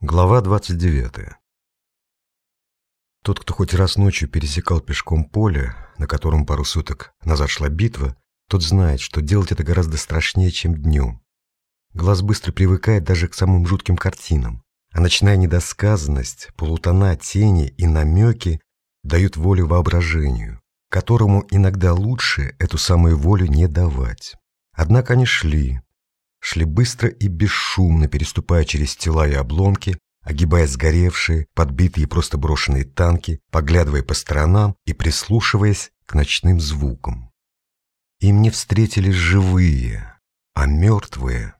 Глава 29. Тот, кто хоть раз ночью пересекал пешком поле, на котором пару суток назад шла битва, тот знает, что делать это гораздо страшнее, чем днем. Глаз быстро привыкает даже к самым жутким картинам, а ночная недосказанность, полутона, тени и намеки дают волю воображению, которому иногда лучше эту самую волю не давать. Однако они шли, шли быстро и бесшумно, переступая через тела и обломки, огибая сгоревшие, подбитые и просто брошенные танки, поглядывая по сторонам и прислушиваясь к ночным звукам. Им не встретились живые, а мертвые.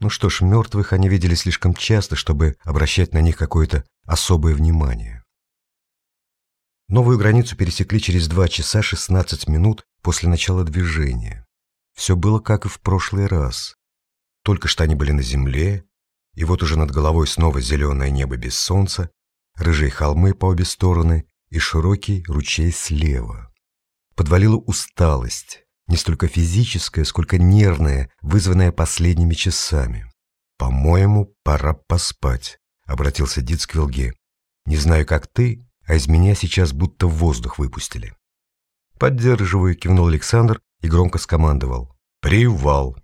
Ну что ж, мертвых они видели слишком часто, чтобы обращать на них какое-то особое внимание. Новую границу пересекли через 2 часа 16 минут после начала движения. Все было как и в прошлый раз. Только что они были на земле, и вот уже над головой снова зеленое небо без солнца, рыжие холмы по обе стороны и широкий ручей слева. Подвалила усталость, не столько физическая, сколько нервная, вызванная последними часами. «По-моему, пора поспать», — обратился Диц к Вилге. «Не знаю, как ты, а из меня сейчас будто воздух выпустили». «Поддерживаю», — кивнул Александр и громко скомандовал. «Привал!»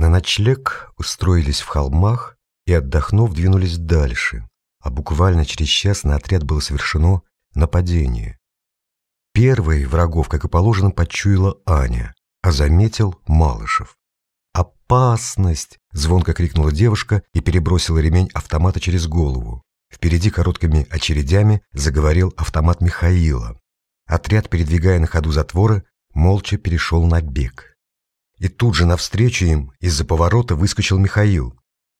На ночлег устроились в холмах и, отдохнув, двинулись дальше, а буквально через час на отряд было совершено нападение. Первой врагов, как и положено, почуяла Аня, а заметил Малышев. «Опасность!» – звонко крикнула девушка и перебросила ремень автомата через голову. Впереди короткими очередями заговорил автомат Михаила. Отряд, передвигая на ходу затворы, молча перешел на бег. И тут же навстречу им из-за поворота выскочил Михаил.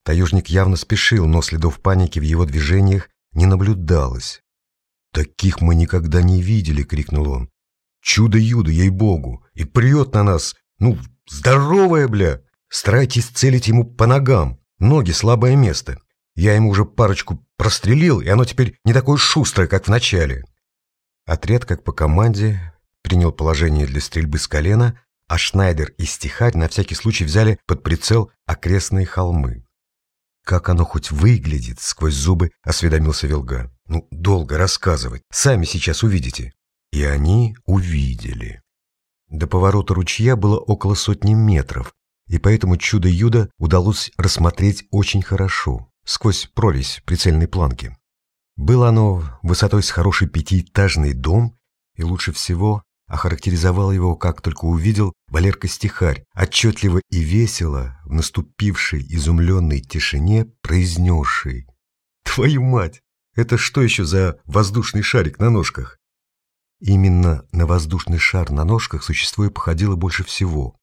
Таежник явно спешил, но следов паники в его движениях не наблюдалось. «Таких мы никогда не видели!» — крикнул он. «Чудо-юдо, ей-богу! И прет на нас! Ну, здоровая, бля! Старайтесь целить ему по ногам, ноги — слабое место. Я ему уже парочку прострелил, и оно теперь не такое шустрое, как в начале». Отряд, как по команде, принял положение для стрельбы с колена, а Шнайдер и Стихарь на всякий случай взяли под прицел окрестные холмы. «Как оно хоть выглядит?» — сквозь зубы осведомился Вилга. «Ну, долго рассказывать. Сами сейчас увидите». И они увидели. До поворота ручья было около сотни метров, и поэтому чудо-юдо удалось рассмотреть очень хорошо, сквозь прорезь прицельной планки. Было оно высотой с хороший пятиэтажный дом, и лучше всего охарактеризовал его, как только увидел Валерка Стихарь, отчетливо и весело, в наступившей изумленной тишине, произнесший «Твою мать! Это что еще за воздушный шарик на ножках?» Именно на воздушный шар на ножках существо и походило больше всего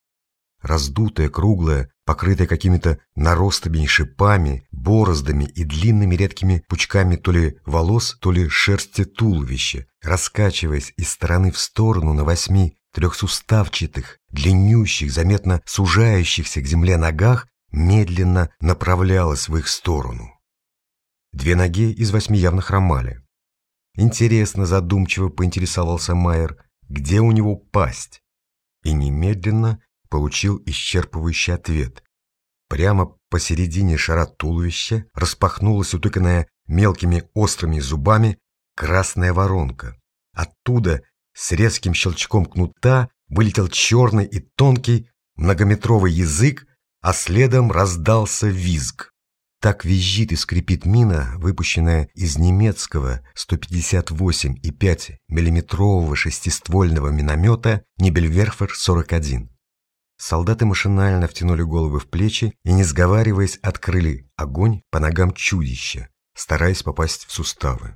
раздутая, круглая, покрытая какими-то наростами и шипами, бороздами и длинными редкими пучками то ли волос, то ли шерсти туловища, раскачиваясь из стороны в сторону на восьми трехсуставчатых, длиннющих, заметно сужающихся к земле ногах, медленно направлялась в их сторону. Две ноги из восьми явно хромали. Интересно, задумчиво поинтересовался Майер, где у него пасть? И немедленно получил исчерпывающий ответ. Прямо посередине шара туловища распахнулась утыканная мелкими острыми зубами красная воронка. Оттуда с резким щелчком кнута вылетел черный и тонкий многометровый язык, а следом раздался визг. Так визжит и скрипит мина, выпущенная из немецкого 158,5 миллиметрового шестиствольного миномета Нибельверфер-41. Солдаты машинально втянули головы в плечи и, не сговариваясь, открыли огонь по ногам чудища, стараясь попасть в суставы.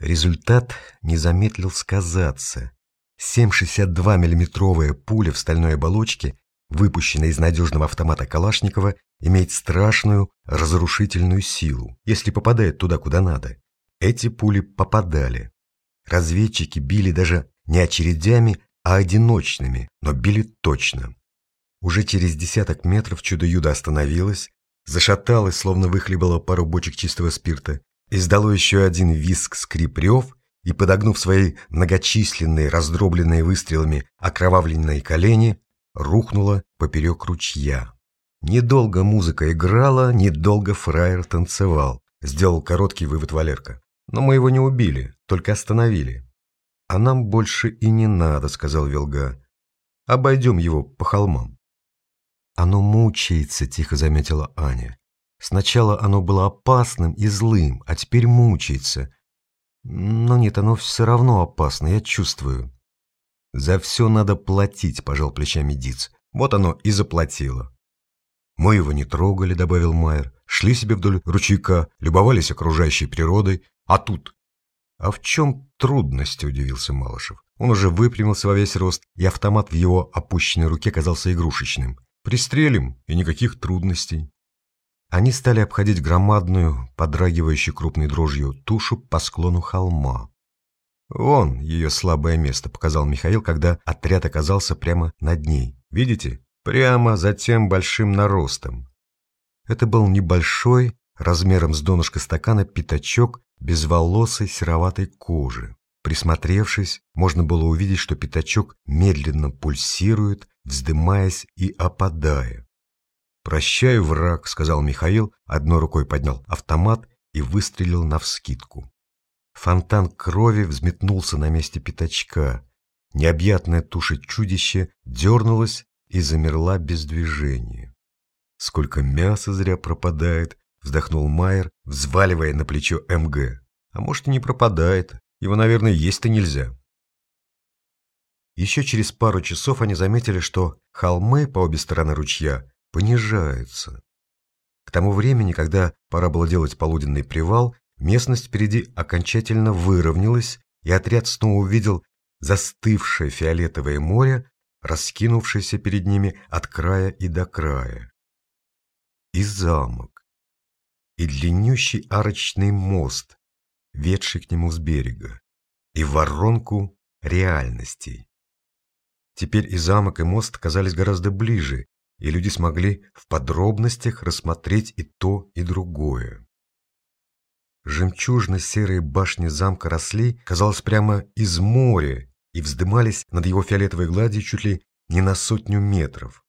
Результат не замедлил сказаться. 7,62 миллиметровая пуля в стальной оболочке, выпущенная из надежного автомата Калашникова, имеет страшную разрушительную силу, если попадает туда, куда надо. Эти пули попадали. Разведчики били даже не очередями, а одиночными, но били точно. Уже через десяток метров чудо-юдо остановилось, зашаталось, словно выхлебало пару бочек чистого спирта, издало еще один виск скрип рев и, подогнув свои многочисленные, раздробленные выстрелами окровавленные колени, рухнуло поперек ручья. Недолго музыка играла, недолго фраер танцевал. сделал короткий вывод Валерка. Но мы его не убили, только остановили. А нам больше и не надо, сказал Вилга. Обойдем его по холмам. Оно мучается, тихо заметила Аня. Сначала оно было опасным и злым, а теперь мучается. Но нет, оно все равно опасно, я чувствую. За все надо платить, пожал плечами Диц. Вот оно и заплатило. Мы его не трогали, добавил Майер. Шли себе вдоль ручейка, любовались окружающей природой. А тут? А в чем трудность, удивился Малышев. Он уже выпрямился во весь рост, и автомат в его опущенной руке казался игрушечным. Пристрелим, и никаких трудностей. Они стали обходить громадную, подрагивающую крупной дрожью тушу по склону холма. «Вон ее слабое место», — показал Михаил, когда отряд оказался прямо над ней. «Видите? Прямо за тем большим наростом». Это был небольшой, размером с донышко стакана, пятачок безволосой сероватой кожи. Присмотревшись, можно было увидеть, что пятачок медленно пульсирует, вздымаясь и опадая. «Прощай, враг», — сказал Михаил, одной рукой поднял автомат и выстрелил навскидку. Фонтан крови взметнулся на месте пятачка. Необъятная туша чудища дернулась и замерла без движения. «Сколько мяса зря пропадает», — вздохнул Майер, взваливая на плечо МГ. «А может, и не пропадает. Его, наверное, есть-то нельзя». Еще через пару часов они заметили, что холмы по обе стороны ручья понижаются. К тому времени, когда пора было делать полуденный привал, местность впереди окончательно выровнялась, и отряд снова увидел застывшее фиолетовое море, раскинувшееся перед ними от края и до края. И замок, и длиннющий арочный мост, ведший к нему с берега, и воронку реальностей. Теперь и замок, и мост казались гораздо ближе, и люди смогли в подробностях рассмотреть и то, и другое. Жемчужно-серые башни замка росли, казалось, прямо из моря и вздымались над его фиолетовой гладью чуть ли не на сотню метров.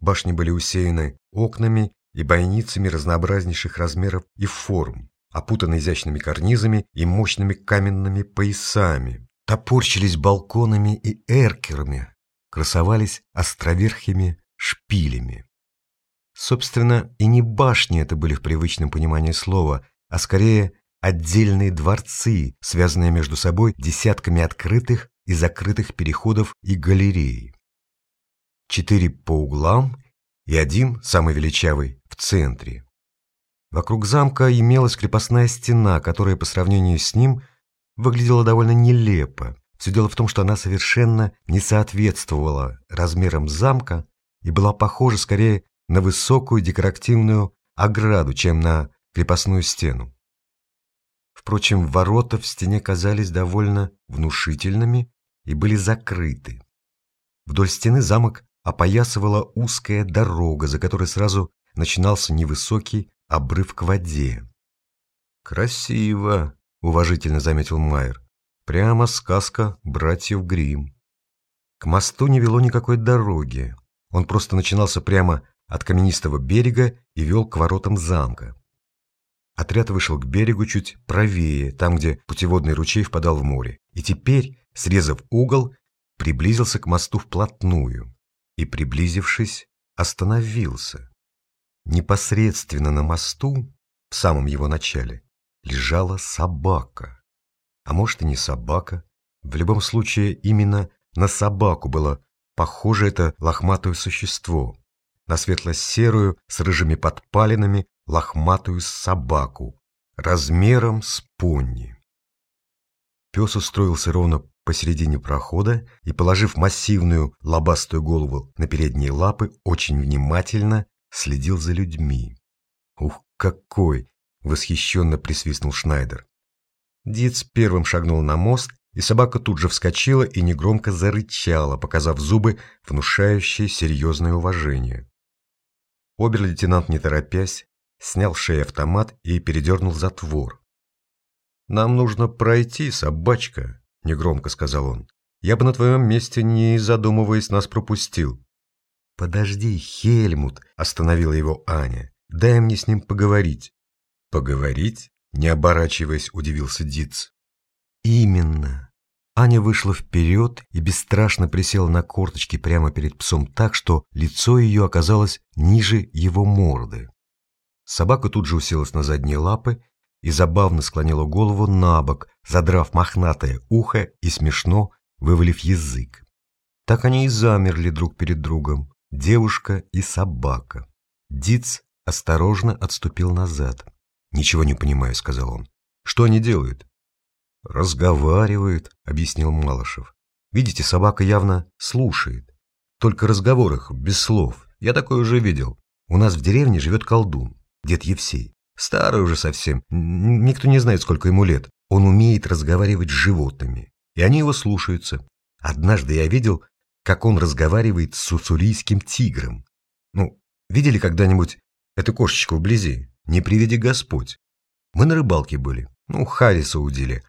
Башни были усеяны окнами и бойницами разнообразнейших размеров и форм, опутаны изящными карнизами и мощными каменными поясами, топорчились балконами и эркерами, красовались островерхими шпилями. Собственно, и не башни это были в привычном понимании слова, а скорее отдельные дворцы, связанные между собой десятками открытых и закрытых переходов и галерей. Четыре по углам и один, самый величавый, в центре. Вокруг замка имелась крепостная стена, которая по сравнению с ним выглядела довольно нелепо. Все дело в том, что она совершенно не соответствовала размерам замка и была похожа скорее на высокую декоративную ограду, чем на крепостную стену. Впрочем, ворота в стене казались довольно внушительными и были закрыты. Вдоль стены замок опоясывала узкая дорога, за которой сразу начинался невысокий обрыв к воде. «Красиво», — уважительно заметил Майер. Прямо сказка братьев Гримм. К мосту не вело никакой дороги. Он просто начинался прямо от каменистого берега и вел к воротам замка. Отряд вышел к берегу чуть правее, там, где путеводный ручей впадал в море, и теперь, срезав угол, приблизился к мосту вплотную и, приблизившись, остановился. Непосредственно на мосту, в самом его начале, лежала собака. А может и не собака. В любом случае, именно на собаку было похоже это лохматое существо. На светло-серую, с рыжими подпалинами, лохматую собаку, размером с пони. Пес устроился ровно посередине прохода и, положив массивную лобастую голову на передние лапы, очень внимательно следил за людьми. «Ух, какой!» — восхищенно присвистнул Шнайдер. Диц первым шагнул на мост, и собака тут же вскочила и негромко зарычала, показав зубы, внушающие серьезное уважение. Обер-лейтенант, не торопясь, снял шею автомат и передернул затвор. «Нам нужно пройти, собачка», — негромко сказал он. «Я бы на твоем месте, не задумываясь, нас пропустил». «Подожди, Хельмут», — остановила его Аня. «Дай мне с ним поговорить». «Поговорить?» Не оборачиваясь, удивился Диц. Именно. Аня вышла вперед и бесстрашно присела на корточки прямо перед псом так, что лицо ее оказалось ниже его морды. Собака тут же уселась на задние лапы и забавно склонила голову на бок, задрав мохнатое ухо и смешно вывалив язык. Так они и замерли друг перед другом, девушка и собака. Диц осторожно отступил назад. «Ничего не понимаю», — сказал он. «Что они делают?» «Разговаривают», — объяснил Малышев. «Видите, собака явно слушает. Только разговорах, без слов. Я такое уже видел. У нас в деревне живет колдун, дед Евсей. Старый уже совсем, никто не знает, сколько ему лет. Он умеет разговаривать с животными, и они его слушаются. Однажды я видел, как он разговаривает с уссурийским тигром. Ну, видели когда-нибудь эту кошечку вблизи? Не приведи Господь. Мы на рыбалке были, ну, Харриса удили,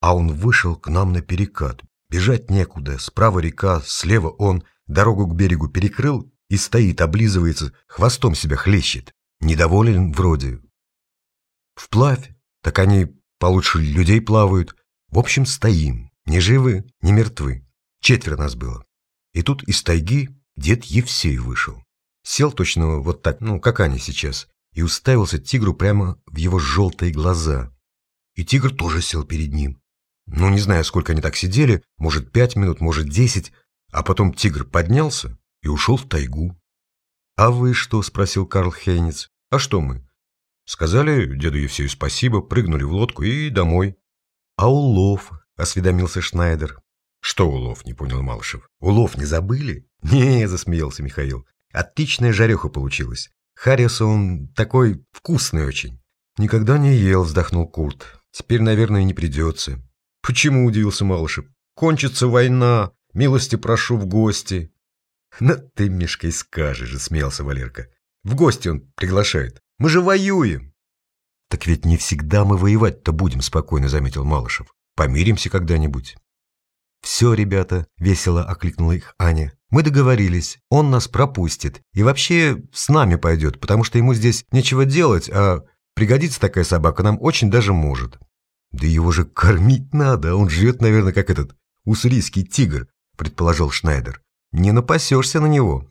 а он вышел к нам на перекат. Бежать некуда, справа река, слева он дорогу к берегу перекрыл и стоит, облизывается, хвостом себя хлещет. Недоволен вроде. Вплавь, так они получше людей плавают. В общем, стоим, не живы, не мертвы. Четверо нас было. И тут из тайги дед Евсей вышел. Сел точно вот так, ну, как они сейчас, и уставился тигру прямо в его желтые глаза. И тигр тоже сел перед ним. Ну, не знаю, сколько они так сидели, может, пять минут, может, десять, а потом тигр поднялся и ушел в тайгу. «А вы что?» – спросил Карл Хейниц. «А что мы?» Сказали деду Евсею спасибо, прыгнули в лодку и домой. «А улов?» – осведомился Шнайдер. «Что улов?» – не понял Малышев. «Улов не забыли?» «Не», – засмеялся Михаил. «Отличная жареха получилась. Харриса он такой вкусный очень». «Никогда не ел», – вздохнул Курт. «Теперь, наверное, не придется». «Почему?» – удивился Малышев. «Кончится война. Милости прошу в гости». «Ну ты, Мишка, и скажешь же», – смеялся Валерка. «В гости он приглашает. Мы же воюем». «Так ведь не всегда мы воевать-то будем», – спокойно заметил Малышев. «Помиримся когда-нибудь». «Все, ребята», — весело окликнула их Аня. «Мы договорились, он нас пропустит и вообще с нами пойдет, потому что ему здесь нечего делать, а пригодится такая собака нам очень даже может». «Да его же кормить надо, он живет, наверное, как этот уссурийский тигр», — предположил Шнайдер. «Не напасешься на него».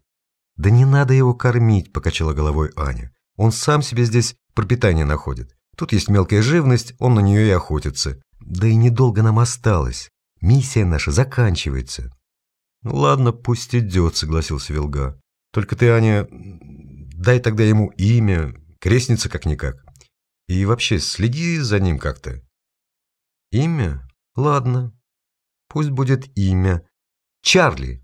«Да не надо его кормить», — покачала головой Аня. «Он сам себе здесь пропитание находит. Тут есть мелкая живность, он на нее и охотится. Да и недолго нам осталось. Миссия наша заканчивается. Ну ладно, пусть идет, согласился Вилга. Только ты, Аня, дай тогда ему имя, крестница как-никак. И вообще, следи за ним как-то. Имя? Ладно. Пусть будет имя. Чарли.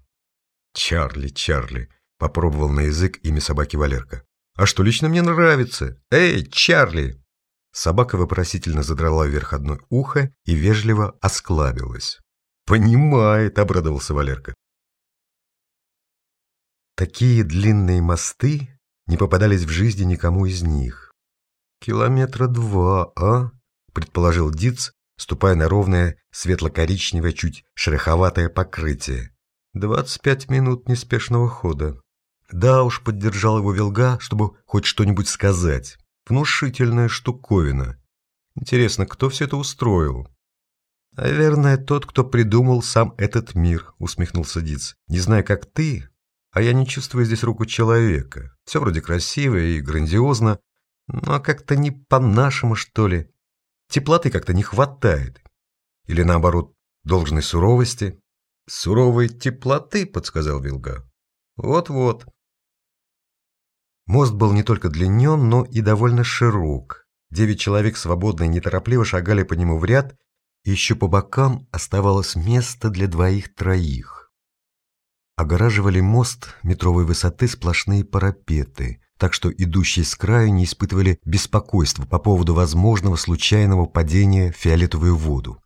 Чарли, Чарли. Попробовал на язык имя собаки Валерка. А что лично мне нравится? Эй, Чарли! Собака вопросительно задрала вверх одно ухо и вежливо осклабилась. «Понимает», — обрадовался Валерка. Такие длинные мосты не попадались в жизни никому из них. «Километра два, а?» — предположил Диц, ступая на ровное светло-коричневое, чуть шероховатое покрытие. «Двадцать пять минут неспешного хода». «Да уж», — поддержал его Вилга, чтобы хоть что-нибудь сказать. «Внушительная штуковина. Интересно, кто все это устроил?» «Наверное, тот, кто придумал сам этот мир», — усмехнулся Диц. «Не знаю, как ты, а я не чувствую здесь руку человека. Все вроде красиво и грандиозно, но как-то не по-нашему, что ли. Теплоты как-то не хватает. Или наоборот, должной суровости». «Суровой теплоты», — подсказал Вилга. «Вот-вот». Мост был не только длинен, но и довольно широк. Девять человек свободно и неторопливо шагали по нему в ряд, еще по бокам оставалось место для двоих-троих. Огораживали мост метровой высоты сплошные парапеты, так что идущие с краю не испытывали беспокойства по поводу возможного случайного падения в фиолетовую воду.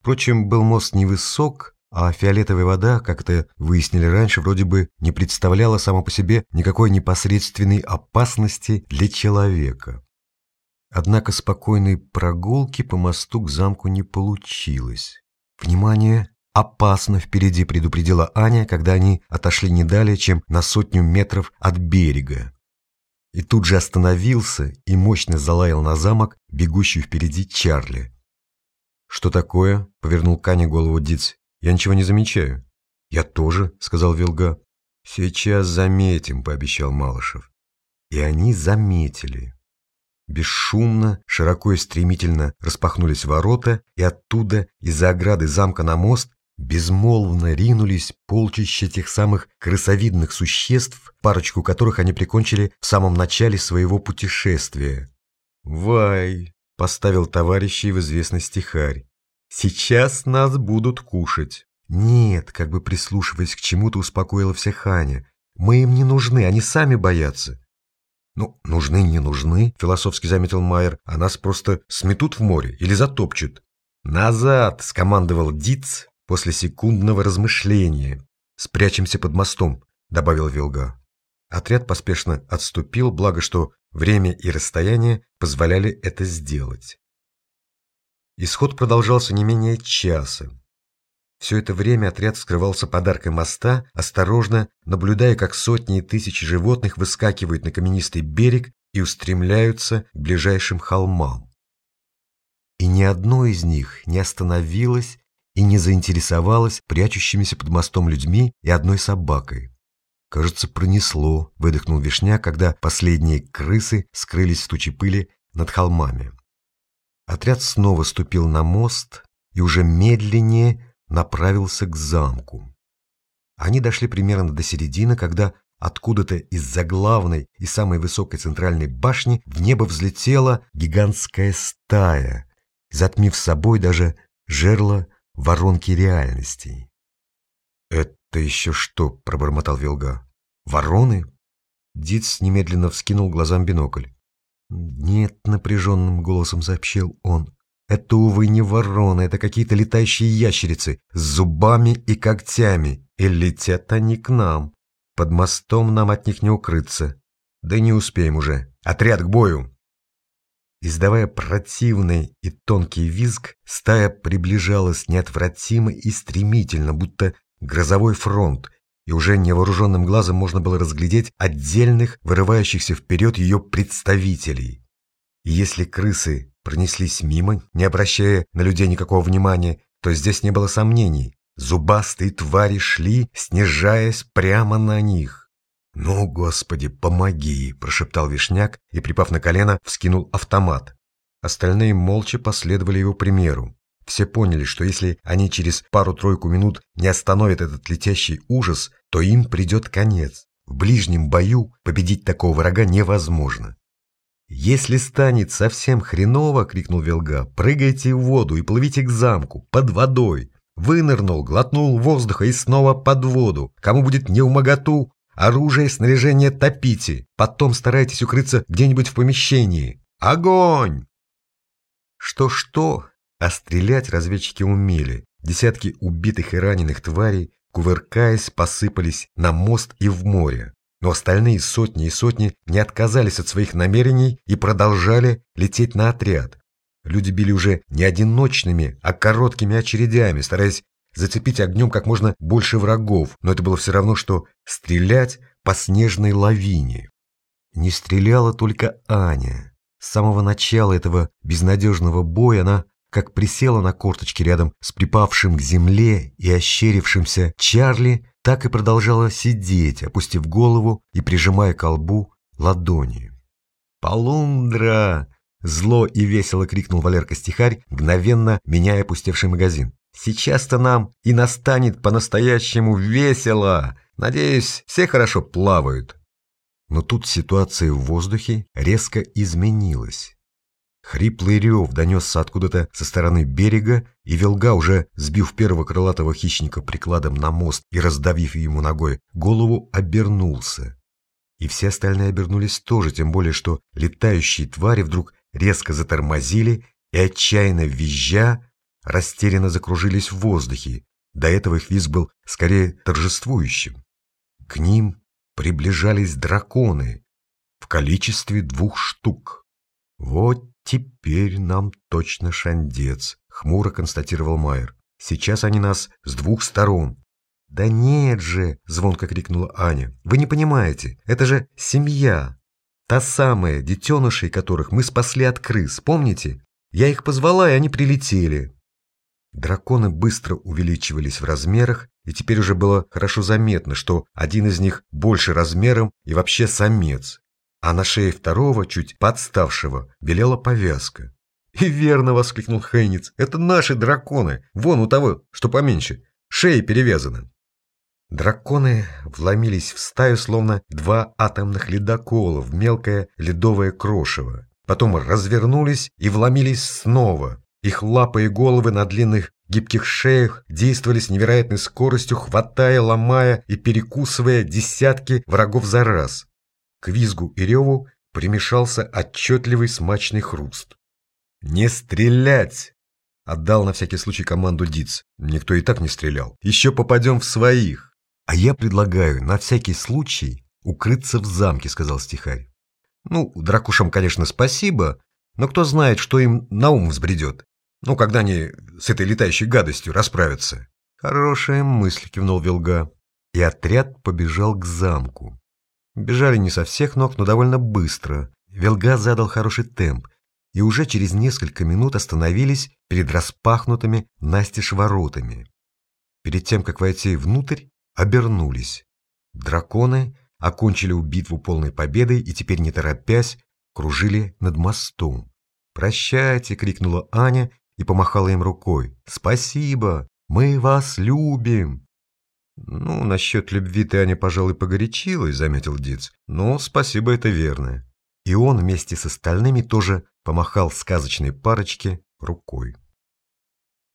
Впрочем, был мост невысок, а фиолетовая вода, как-то выяснили раньше, вроде бы не представляла сама по себе никакой непосредственной опасности для человека. Однако спокойной прогулки по мосту к замку не получилось. «Внимание! Опасно впереди!» – предупредила Аня, когда они отошли не далее, чем на сотню метров от берега. и тут же остановился и мощно залаял на замок, бегущий впереди Чарли. «Что такое?» — повернул Кане голову Диц. «Я ничего не замечаю». «Я тоже», — сказал Вилга. «Сейчас заметим», — пообещал Малышев. И они заметили. Бесшумно, широко и стремительно распахнулись ворота, и оттуда, из-за ограды замка на мост, безмолвно ринулись полчища тех самых крысовидных существ, парочку которых они прикончили в самом начале своего путешествия. «Вай!» — поставил товарищей в известность стихарь. «Сейчас нас будут кушать». «Нет», — как бы прислушиваясь к чему-то, успокоила всех Ханя. «Мы им не нужны, они сами боятся». «Ну, нужны, не нужны», — философски заметил Майер, «а нас просто сметут в море или затопчут». «Назад!» — скомандовал Диц после секундного размышления. «Спрячемся под мостом», — добавил Вилга. Отряд поспешно отступил, благо что время и расстояние позволяли это сделать. Исход продолжался не менее часа. Все это время отряд скрывался под аркой моста, осторожно наблюдая, как сотни и тысячи животных выскакивают на каменистый берег и устремляются к ближайшим холмам. И ни одно из них не остановилось и не заинтересовалось прячущимися под мостом людьми и одной собакой. «Кажется, пронесло», — выдохнул Вишня, когда последние крысы скрылись в туче пыли над холмами. Отряд снова ступил на мост и уже медленнее направился к замку. Они дошли примерно до середины, когда откуда-то из-за главной и самой высокой центральной башни в небо взлетела гигантская стая, затмив собой даже жерло воронки реальностей. «Это еще что?» – пробормотал Вилга. «Вороны?» Диц немедленно вскинул глазам бинокль. «Нет», — напряженным голосом сообщил он, это, увы, не вороны, это какие-то летающие ящерицы с зубами и когтями. И летят они к нам. Под мостом нам от них не укрыться. Да не успеем уже. Отряд к бою!» Издавая противный и тонкий визг, стая приближалась неотвратимо и стремительно, будто грозовой фронт, и уже невооруженным глазом можно было разглядеть отдельных, вырывающихся вперед ее представителей. И если крысы пронеслись мимо, не обращая на людей никакого внимания, то здесь не было сомнений. Зубастые твари шли, снижаясь прямо на них. «Ну, Господи, помоги!» – прошептал Вишняк и, припав на колено, вскинул автомат. Остальные молча последовали его примеру. Все поняли, что если они через пару-тройку минут не остановят этот летящий ужас, то им придет конец. В ближнем бою победить такого врага невозможно. «Если станет совсем хреново, — крикнул Велга, — прыгайте в воду и плывите к замку, под водой. Вынырнул, глотнул воздуха и снова под воду. Кому будет не умоготу, оружие, снаряжение топите. Потом старайтесь укрыться где-нибудь в помещении. Огонь!» Что-что, а стрелять разведчики умели. Десятки убитых и раненых тварей, кувыркаясь, посыпались на мост и в море. Но остальные сотни и сотни не отказались от своих намерений и продолжали лететь на отряд. Люди били уже не одиночными, а короткими очередями, стараясь зацепить огнем как можно больше врагов, но это было все равно, что стрелять по снежной лавине. Не стреляла только Аня. С самого начала этого безнадежного боя она как присела на корточки рядом с припавшим к земле и ощерившимся Чарли, так и продолжала сидеть, опустив голову и прижимая к лбу ладони. «Полундра!» — зло и весело крикнул Валерка-стихарь, мгновенно меняя опустевший магазин. «Сейчас-то нам и настанет по-настоящему весело! Надеюсь, все хорошо плавают!» Но тут ситуация в воздухе резко изменилась. Хриплый рев донесся откуда-то со стороны берега, и Велга, уже сбив первого крылатого хищника прикладом на мост и раздавив ему ногой голову, обернулся. И все остальные обернулись тоже, тем более, что летающие твари вдруг резко затормозили и, отчаянно визжа, растерянно закружились в воздухе. До этого их визг был скорее торжествующим. К ним приближались драконы в количестве двух штук. Вот «Теперь нам точно шандец», — хмуро констатировал Майер. «Сейчас они нас с двух сторон». «Да нет же!» — звонко крикнула Аня. «Вы не понимаете, это же семья!» Та самая, детенышей которых мы спасли от крыс, помните? Я их позвала, и они прилетели. Драконы быстро увеличивались в размерах, и теперь уже было хорошо заметно, что один из них больше размером и вообще самец, а на шее второго, чуть подставшего, белела повязка. «И верно!» — воскликнул Хейниц. «Это наши драконы! Вон у того, что поменьше, шея перевязана!» Драконы вломились в стаю, словно два атомных ледокола в мелкое ледовое крошево. Потом развернулись и вломились снова. Их лапы и головы на длинных гибких шеях действовали с невероятной скоростью, хватая, ломая и перекусывая десятки врагов за раз. К визгу и реву примешался отчетливый смачный хруст. «Не стрелять!» — отдал на всякий случай команду Диц. Никто и так не стрелял. «Еще попадем в своих!» «А я предлагаю на всякий случай укрыться в замке», — сказал стихарь. «Ну, дракушам, конечно, спасибо, но кто знает, что им на ум взбредет. Ну, когда они с этой летающей гадостью расправятся». «Хорошая мысль», — кивнул Вилга. И отряд побежал к замку. Бежали не со всех ног, но довольно быстро. Велга задал хороший темп, и уже через несколько минут остановились перед распахнутыми настежь воротами. Перед тем, как войти внутрь, обернулись. Драконы окончили битву полной победой и теперь, не торопясь, кружили над мостом. «Прощайте!» — крикнула Аня и помахала им рукой. «Спасибо! Мы вас любим!» «Ну, насчет любви ты, Аня, пожалуй, погорячилась», — заметил Диц. «Но спасибо, это верно». И он вместе с остальными тоже помахал сказочной парочке рукой.